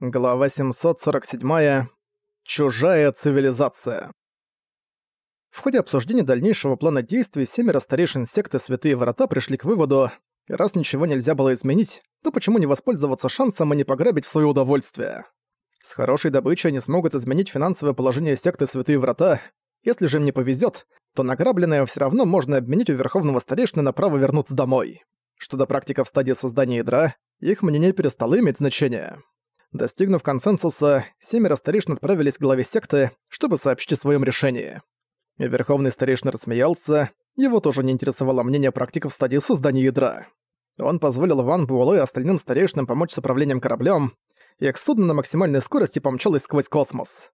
Глава 747. Чужая цивилизация. В ходе обсуждения дальнейшего плана действий семеро старейшин секты Святые Врата пришли к выводу, раз ничего нельзя было изменить, то почему не воспользоваться шансом и не пограбить в своё удовольствие? С хорошей добычей они смогут изменить финансовое положение секты Святые Врата, если же им не повезёт, то награбленное всё равно можно обменять у Верховного Старейшины на право вернуться домой. Что до практиков стадии создания ядра, их мнение перестало иметь значение. Достигнув консенсуса, семеро старейшин отправились к главе секты, чтобы сообщить о своем решении. Верховный старейшина рассмеялся, его тоже не интересовало мнение практиков в стадии создания ядра. Он позволил Ван Буэлэ и остальным старейшинам помочь с управлением кораблем, и их судно на максимальной скорости помчалось сквозь космос.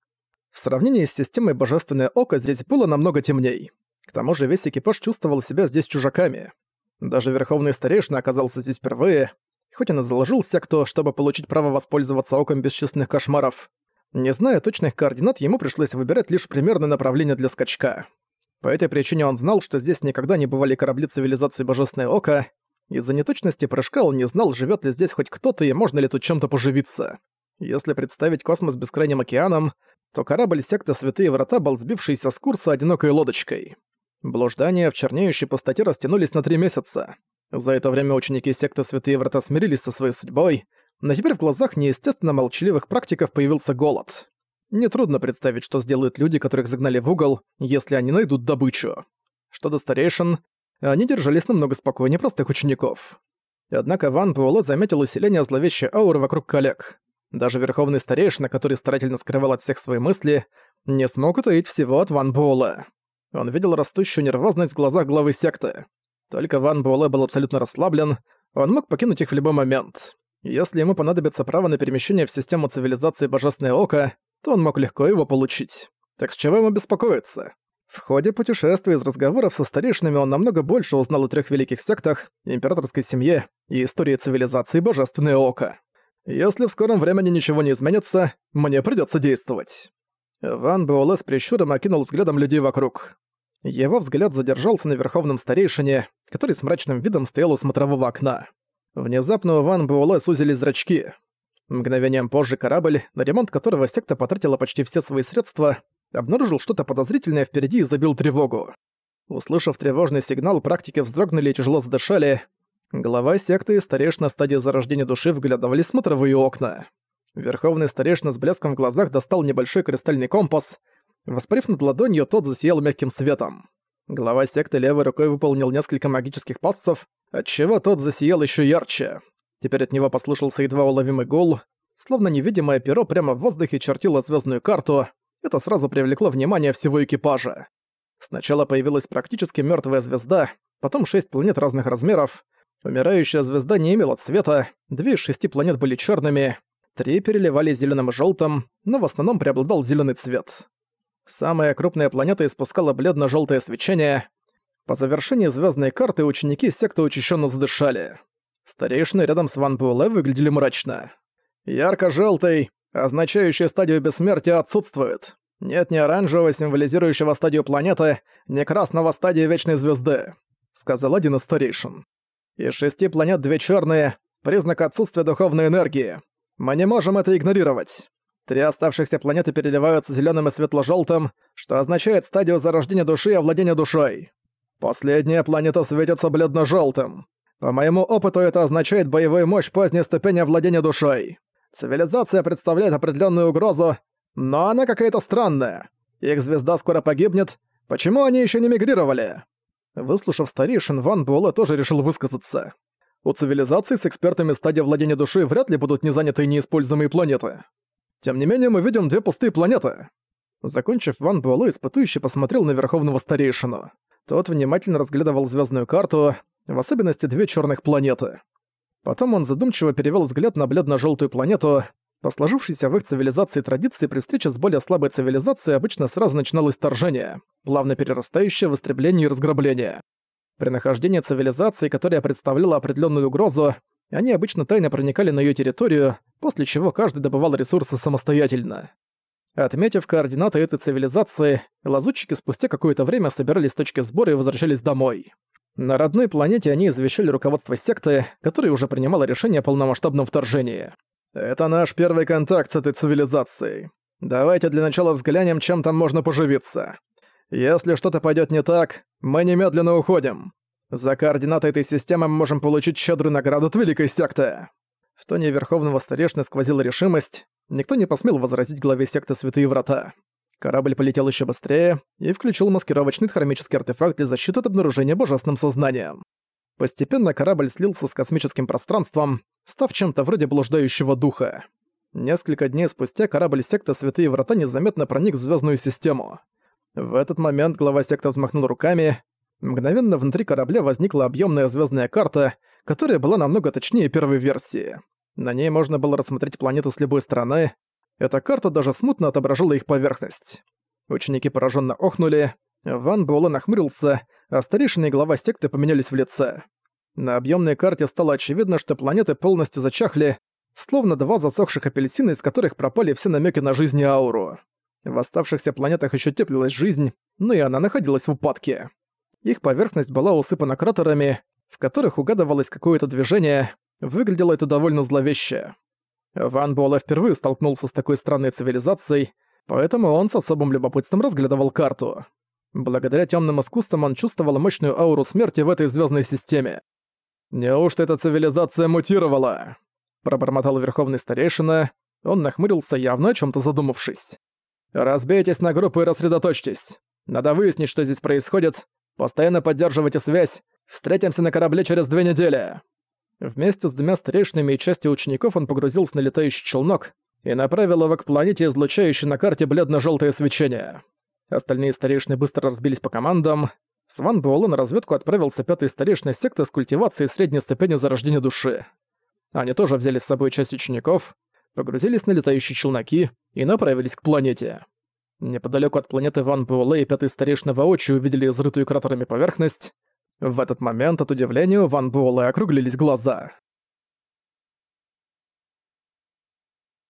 В сравнении с системой Божественное Око здесь было намного темней. К тому же весь экипаж чувствовал себя здесь чужаками. Даже Верховный Старейшина оказался здесь впервые, хоть он и заложил секту, чтобы получить право воспользоваться оком бесчисленных кошмаров. Не зная точных координат, ему пришлось выбирать лишь примерное направление для скачка. По этой причине он знал, что здесь никогда не бывали корабли цивилизации Божественное Око. Из-за неточности прыжка он не знал, живет ли здесь хоть кто-то и можно ли тут чем-то поживиться. Если представить космос бескрайним океаном, то корабль секты Святые Врата был сбившийся с курса одинокой лодочкой. Блуждания в чернеющей пустоте растянулись на три месяца. За это время ученики секты Святые Врата смирились со своей судьбой, но теперь в глазах неестественно молчаливых практиков появился голод. Нетрудно представить, что сделают люди, которых загнали в угол, если они найдут добычу. Что до старейшин, они держались намного спокойнее простых учеников. Однако Ван Буэлэ заметил усиление зловещей ауры вокруг коллег. Даже верховный старейшина, который старательно скрывал от всех свои мысли, не смог утаить всего от Ван Буэлэ. Он видел растущую нервозность в глазах главы секты. Только Ван Буэлэ был абсолютно расслаблен, он мог покинуть их в любой момент. Если ему понадобится право на перемещение в систему цивилизации Божественное Око, то он мог легко его получить. Так с чего ему беспокоиться? В ходе путешествия из разговоров со старейшинами он намного больше узнал о трех великих сектах, императорской семье и истории цивилизации Божественное Око. Если в скором времени ничего не изменится, мне придется действовать. Ван Буэлэ с прищуром окинул взглядом людей вокруг. Его взгляд задержался на верховном старейшине, который с мрачным видом стоял у смотрового окна. Внезапно у Ван Буэлэ сузились зрачки. Мгновением позже корабль, на ремонт которого секта потратила почти все свои средства, обнаружил что-то подозрительное впереди и забил тревогу. Услышав тревожный сигнал, практики вздрогнули и тяжело задышали. Глава секты и старейшина стадии зарождения души вглядывали смотровые окна. Верховный старейшина с блеском в глазах достал небольшой кристальный компас — Воспарив над ладонью, тот засиял мягким светом. Глава секты левой рукой выполнил несколько магических пассов, отчего тот засиял еще ярче. Теперь от него послышался едва уловимый гул, словно невидимое перо прямо в воздухе чертило звездную карту. Это сразу привлекло внимание всего экипажа. Сначала появилась практически мертвая звезда, потом шесть планет разных размеров. Умирающая звезда не имела цвета, две из шести планет были черными, три переливались зеленым и желтым, но в основном преобладал зеленый цвет. Самая крупная планета испускала бледно желтое свечение. По завершении звездной карты ученики секты учащенно задышали. Старейшины рядом с Ван Буэлэ выглядели мрачно. ярко желтый означающий стадию бессмертия, отсутствует. Нет ни оранжевого, символизирующего стадию планеты, ни красного стадию Вечной Звезды», — сказал один из старейшин. «Из шести планет две черные признак отсутствия духовной энергии. Мы не можем это игнорировать. Три оставшихся планеты переливаются зеленым и светло желтым что означает стадию зарождения души и овладения душой. Последняя планета светится бледно желтым По моему опыту это означает боевую мощь поздней ступени овладения душой. Цивилизация представляет определенную угрозу, но она какая-то странная. Их звезда скоро погибнет. Почему они еще не мигрировали? Выслушав старейшин, Ван Буэлэ тоже решил высказаться. У цивилизации с экспертами стадии владения души вряд ли будут незанятые неиспользуемые планеты. Тем не менее, мы видим две пустые планеты». Закончив, Ван Буэлэ испытующе посмотрел на Верховного Старейшину. Тот внимательно разглядывал звездную карту, в особенности две черных планеты. Потом он задумчиво перевел взгляд на бледно желтую планету. По сложившейся в их цивилизации традиции при встрече с более слабой цивилизацией обычно сразу начиналось вторжение, плавно перерастающее в истребление и разграбление. При нахождении цивилизации, которая представляла определенную угрозу, они обычно тайно проникали на ее территорию, после чего каждый добывал ресурсы самостоятельно. Отметив координаты этой цивилизации, лазутчики спустя какое-то время собирались с точки сбора и возвращались домой. На родной планете они извещали руководство секты, которое уже принимало решение о полномасштабном вторжении. Это наш первый контакт с этой цивилизацией. Давайте для начала взглянем, чем там можно поживиться. Если что-то пойдет не так, мы немедленно уходим. За координаты этой системы мы можем получить щедрую награду от Великой Секты». В тоне Верховного Старешины сквозила решимость. Никто не посмел возразить главе секты Святые Врата. Корабль полетел еще быстрее и включил маскировочный хромический артефакт для защиты от обнаружения божественным сознанием. Постепенно корабль слился с космическим пространством, став чем-то вроде блуждающего духа. Несколько дней спустя корабль секты Святые Врата незаметно проник в звездную систему. В этот момент глава секты взмахнул руками, Мгновенно внутри корабля возникла объемная звездная карта, которая была намного точнее первой версии. На ней можно было рассмотреть планеты с любой стороны. Эта карта даже смутно отображала их поверхность. Ученики пораженно охнули, Ван Буэлэ нахмурился, а старейшина и глава секты поменялись в лице. На объемной карте стало очевидно, что планеты полностью зачахли, словно два засохших апельсина, из которых пропали все намеки на жизнь и ауру. В оставшихся планетах еще теплилась жизнь, но и она находилась в упадке. Их поверхность была усыпана кратерами, в которых угадывалось какое-то движение, выглядело это довольно зловеще. Ван Буэлэ впервые столкнулся с такой странной цивилизацией, поэтому он с особым любопытством разглядывал карту. Благодаря темным искусствам он чувствовал мощную ауру смерти в этой звездной системе. «Неужто эта цивилизация мутировала?» Пробормотал Верховный Старейшина, он нахмурился, явно о чем то задумавшись. «Разбейтесь на группы и рассредоточьтесь. Надо выяснить, что здесь происходит, Постоянно поддерживайте связь. Встретимся на корабле через две недели». Вместе с двумя старейшинами и частью учеников он погрузился на летающий челнок и направил его к планете, излучающей на карте бледно-желтое свечение. Остальные старейшины быстро разбились по командам. Сван Буэлэ на разведку отправился пятой старейшиной секты с культивацией средней ступени зарождения души. Они тоже взяли с собой часть учеников, погрузились на летающие челноки и направились к планете. Неподалеку от планеты Ван Буэлэ и пятый старейшина воочию увидели изрытую кратерами поверхность. В этот момент от удивления Ван Буэлэ округлились глаза.